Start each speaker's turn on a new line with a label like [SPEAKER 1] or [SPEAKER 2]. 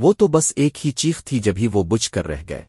[SPEAKER 1] وہ تو بس ایک ہی چیخ تھی جبھی وہ بجھ کر رہ گئے۔